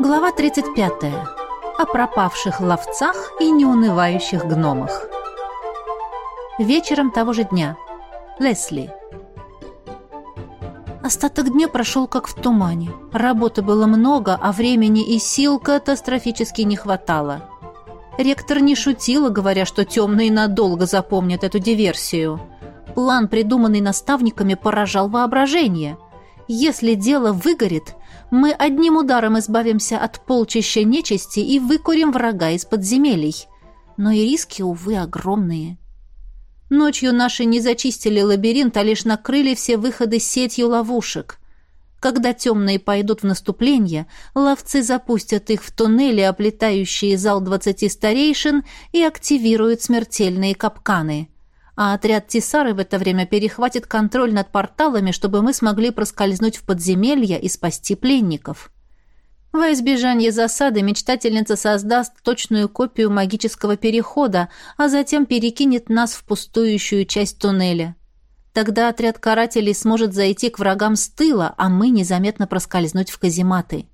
Глава 35. О пропавших ловцах и неунывающих гномах. Вечером того же дня. Лесли. Остаток дня прошел как в тумане. Работы было много, а времени и сил катастрофически не хватало. Ректор не шутила, говоря, что темные надолго запомнят эту диверсию. План, придуманный наставниками, поражал воображение. Если дело выгорит, мы одним ударом избавимся от полчища нечисти и выкурим врага из подземелий. Но и риски, увы, огромные. Ночью наши не зачистили лабиринт, а лишь накрыли все выходы сетью ловушек. Когда темные пойдут в наступление, ловцы запустят их в туннели, оплетающие зал двадцати старейшин, и активируют смертельные капканы а отряд Тисары в это время перехватит контроль над порталами, чтобы мы смогли проскользнуть в подземелья и спасти пленников. Во избежание засады мечтательница создаст точную копию магического перехода, а затем перекинет нас в пустующую часть туннеля. Тогда отряд карателей сможет зайти к врагам с тыла, а мы незаметно проскользнуть в казематы.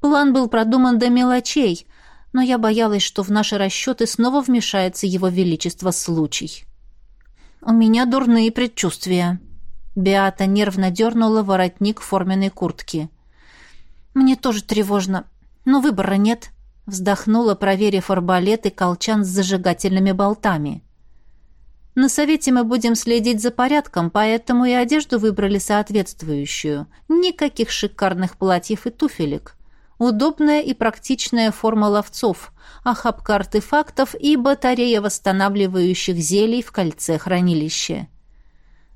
План был продуман до мелочей, но я боялась, что в наши расчеты снова вмешается его величество случай. «У меня дурные предчувствия». Беата нервно дернула воротник форменной куртки. «Мне тоже тревожно, но выбора нет», — вздохнула, проверив арбалет и колчан с зажигательными болтами. «На совете мы будем следить за порядком, поэтому и одежду выбрали соответствующую. Никаких шикарных платьев и туфелек. Удобная и практичная форма ловцов, охапка артефактов и батарея восстанавливающих зелий в кольце хранилища.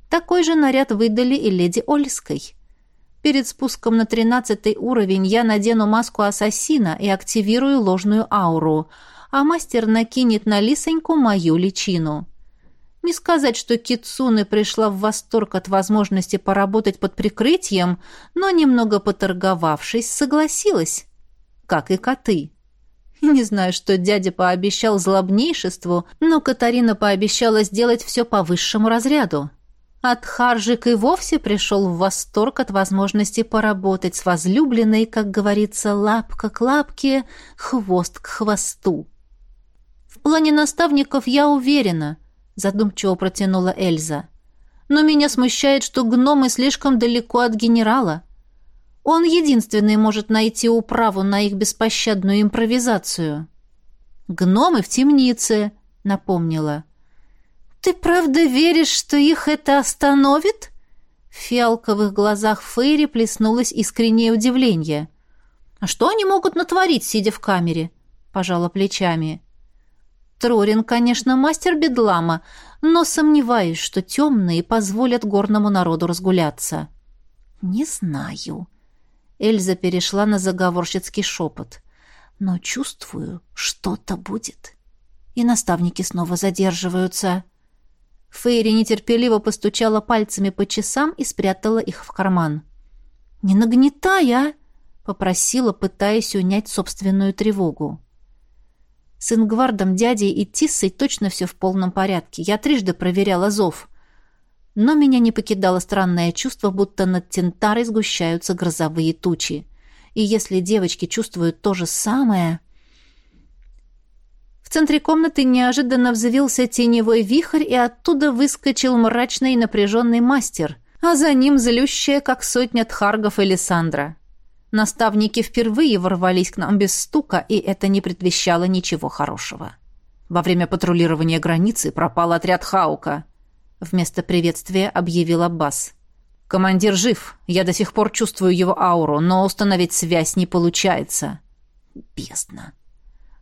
Такой же наряд выдали и леди Ольской. Перед спуском на тринадцатый уровень я надену маску ассасина и активирую ложную ауру, а мастер накинет на лисоньку мою личину. Не сказать, что Кицуны пришла в восторг от возможности поработать под прикрытием, но, немного поторговавшись, согласилась. Как и коты. Не знаю, что дядя пообещал злобнейшеству, но Катарина пообещала сделать все по высшему разряду. От Харжик и вовсе пришел в восторг от возможности поработать с возлюбленной, как говорится, лапка к лапке, хвост к хвосту. В плане наставников я уверена – задумчиво протянула Эльза. Но меня смущает, что гномы слишком далеко от генерала. Он единственный может найти управу на их беспощадную импровизацию. Гномы в темнице, напомнила. Ты правда веришь, что их это остановит? В фиалковых глазах Фейри плеснулось искреннее удивление. А что они могут натворить, сидя в камере? пожала плечами. Трорин, конечно, мастер бедлама, но сомневаюсь, что темные позволят горному народу разгуляться. Не знаю. Эльза перешла на заговорщицкий шепот. Но чувствую, что-то будет. И наставники снова задерживаются. Фейри нетерпеливо постучала пальцами по часам и спрятала их в карман. «Не нагнетай, а!» — попросила, пытаясь унять собственную тревогу. С Ингвардом, дядей и Тиссой точно все в полном порядке. Я трижды проверяла зов. Но меня не покидало странное чувство, будто над Тентарой сгущаются грозовые тучи. И если девочки чувствуют то же самое... В центре комнаты неожиданно взвился теневой вихрь, и оттуда выскочил мрачный и напряженный мастер, а за ним злющая, как сотня тхаргов Элисандра. Наставники впервые ворвались к нам без стука, и это не предвещало ничего хорошего. Во время патрулирования границы пропал отряд Хаука. Вместо приветствия объявил Аббас. «Командир жив. Я до сих пор чувствую его ауру, но установить связь не получается». «Бездна».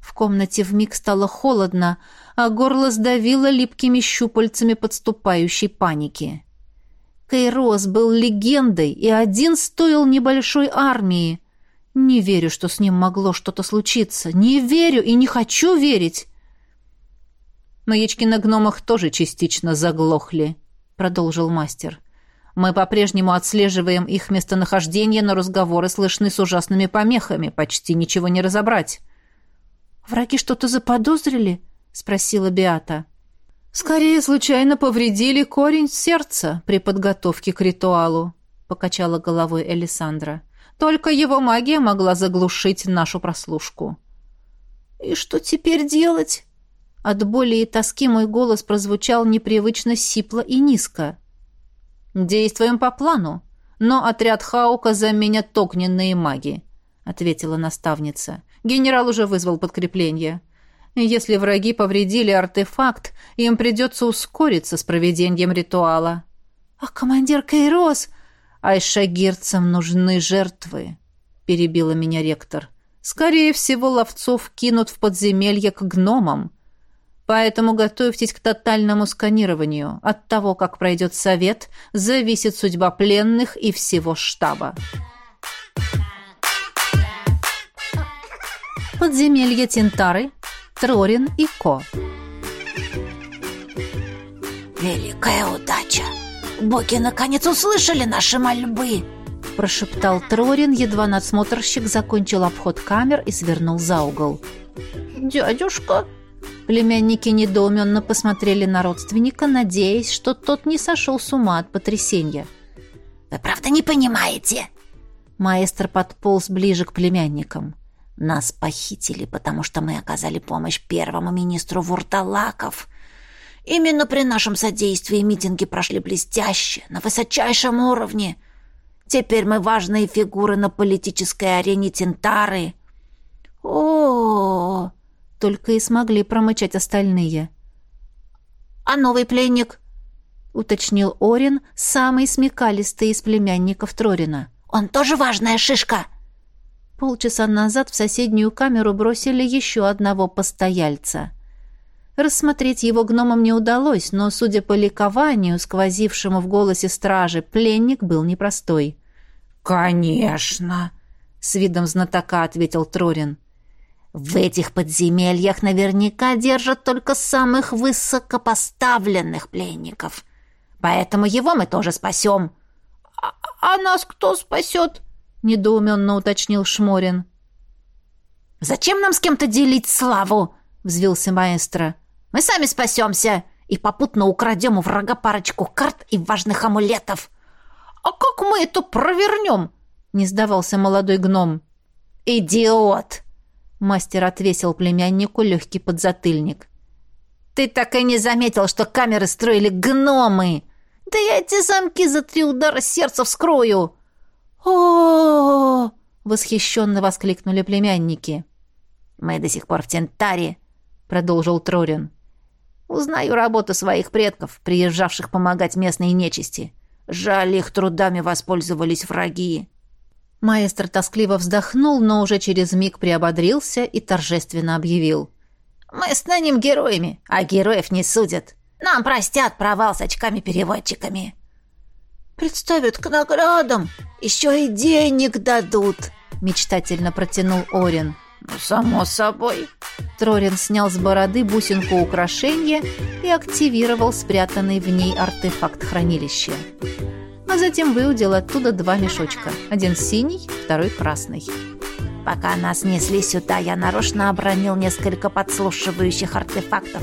В комнате вмиг стало холодно, а горло сдавило липкими щупальцами подступающей паники. Кейрос был легендой, и один стоил небольшой армии. Не верю, что с ним могло что-то случиться. Не верю и не хочу верить. Маячки на гномах тоже частично заглохли, продолжил мастер. Мы по-прежнему отслеживаем их местонахождение, но разговоры слышны с ужасными помехами, почти ничего не разобрать. Враги что-то заподозрили? спросила Биата. «Скорее случайно повредили корень сердца при подготовке к ритуалу», — покачала головой Элисандра. Только его магия могла заглушить нашу прослушку. «И что теперь делать?» От боли и тоски мой голос прозвучал непривычно сипло и низко. «Действуем по плану, но отряд Хаука заменят огненные маги», — ответила наставница. «Генерал уже вызвал подкрепление. Если враги повредили артефакт, им придется ускориться с проведением ритуала». «А командир Кейрос...» «Айшагирцам нужны жертвы», — перебила меня ректор. «Скорее всего, ловцов кинут в подземелье к гномам. Поэтому готовьтесь к тотальному сканированию. От того, как пройдет совет, зависит судьба пленных и всего штаба. Подземелье Тинтары, Трорин и Ко. «Великая удача! Боги наконец услышали наши мольбы!» прошептал Трорин, едва надсмотрщик закончил обход камер и свернул за угол. «Дядюшка!» Племянники недоуменно посмотрели на родственника, надеясь, что тот не сошел с ума от потрясения. «Вы правда не понимаете?» Маэстро подполз ближе к племянникам. «Нас похитили, потому что мы оказали помощь первому министру Вурталаков. Именно при нашем содействии митинги прошли блестяще, на высочайшем уровне. Теперь мы важные фигуры на политической арене Тентары». «О-о-о!» только и смогли промычать остальные. «А новый пленник?» — уточнил Орин, самый смекалистый из племянников Трорина. «Он тоже важная шишка!» Полчаса назад в соседнюю камеру бросили еще одного постояльца. Рассмотреть его гномам не удалось, но, судя по ликованию, сквозившему в голосе стражи, пленник был непростой. «Конечно!» — с видом знатока ответил Трорин. В этих подземельях наверняка держат только самых высокопоставленных пленников. Поэтому его мы тоже спасем. А, а нас кто спасет? Недоуменно уточнил Шморин. Зачем нам с кем-то делить славу? Взвился маэстро. Мы сами спасемся и попутно украдем у врага парочку карт и важных амулетов. А как мы это провернем? Не сдавался молодой гном. Идиот! Мастер отвесил племяннику легкий подзатыльник. «Ты так и не заметил, что камеры строили гномы! Да я эти замки за три удара сердца вскрою!» о восхищенно воскликнули племянники. «Мы до сих пор в Тентаре», — продолжил Трорин. «Узнаю работу своих предков, приезжавших помогать местной нечисти. Жаль, их трудами воспользовались враги. Маэстро тоскливо вздохнул, но уже через миг приободрился и торжественно объявил. «Мы станем героями, а героев не судят. Нам простят провал с очками-переводчиками». «Представят к наградам, еще и денег дадут», — мечтательно протянул Орин. «Ну, само собой». Трорин снял с бороды бусинку украшения и активировал спрятанный в ней артефакт хранилища а затем выудил оттуда два мешочка. Один синий, второй красный. «Пока нас несли сюда, я нарочно обронил несколько подслушивающих артефактов.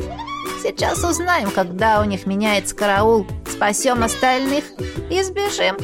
Сейчас узнаем, когда у них меняется караул, спасем остальных и сбежим».